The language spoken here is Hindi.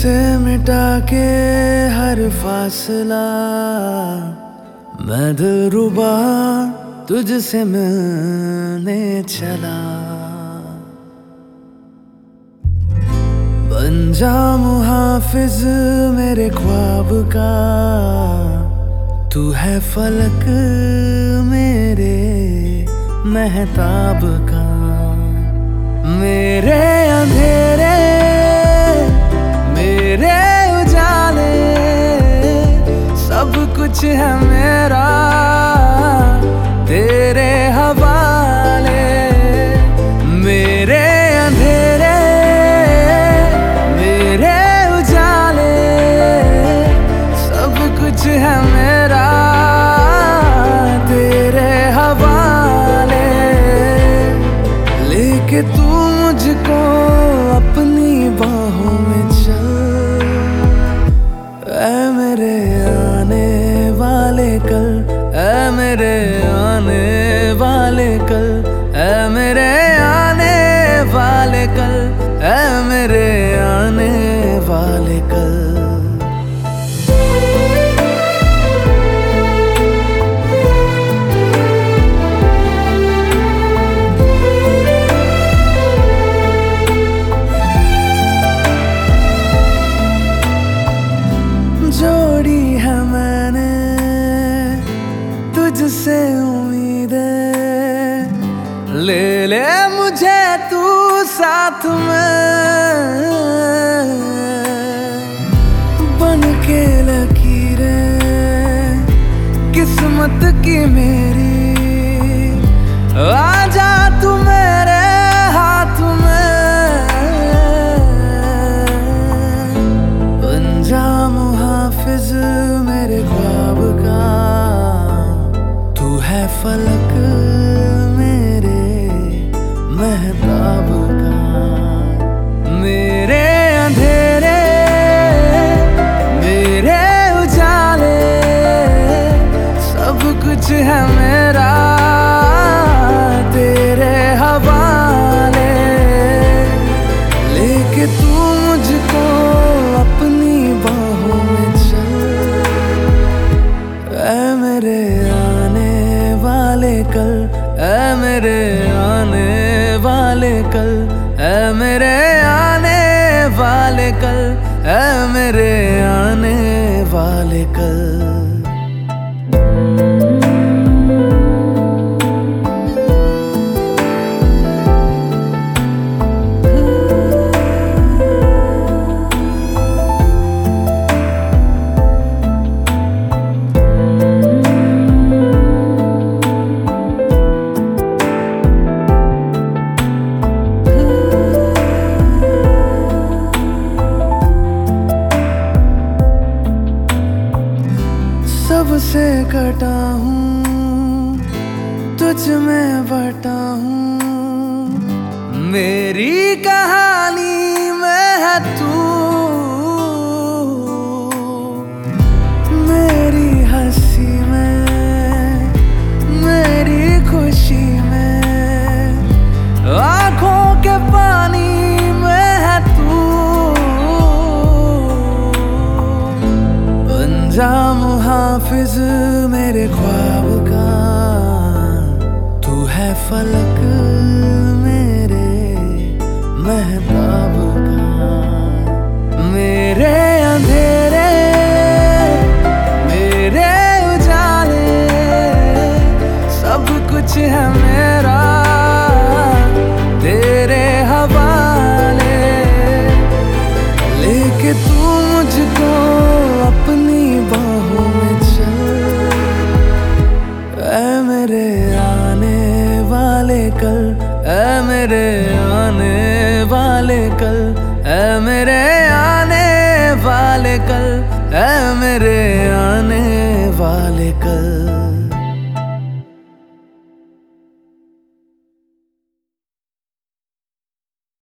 से मिटा के हर फासला। मैं दिलरुबा तुझसे मिलने चला। बन जा मुहाफिज मेरे ख्वाब का। तू है फलक मेरे महताब का। मेरे तू मुझको अपनी बाहों में चल। ऐ मेरे आने वाले कल, ऐ मेरे आने वाले कल, ऐ मेरे आने वाले कल, ऐ मेरे आने तुझसे उम्मीद। ले ले मुझे तू साथ में। बन के लकीर, किस्मत की मेरी। आजा जा मेरे फलक कल, ऐ मेरे आने वाले कल, ऐ मेरे आने वाले कल, ऐ मेरे आने वाले कल। कटा हूँ तुझ में बटा हूँ। मेरी कहानी मुहाफिज मेरे ख्वाब का। तू है फलक मेरे महताब का। मेरे मेरे आने वाले कल है मेरे आने वाले कल है मेरे आने वाले कल।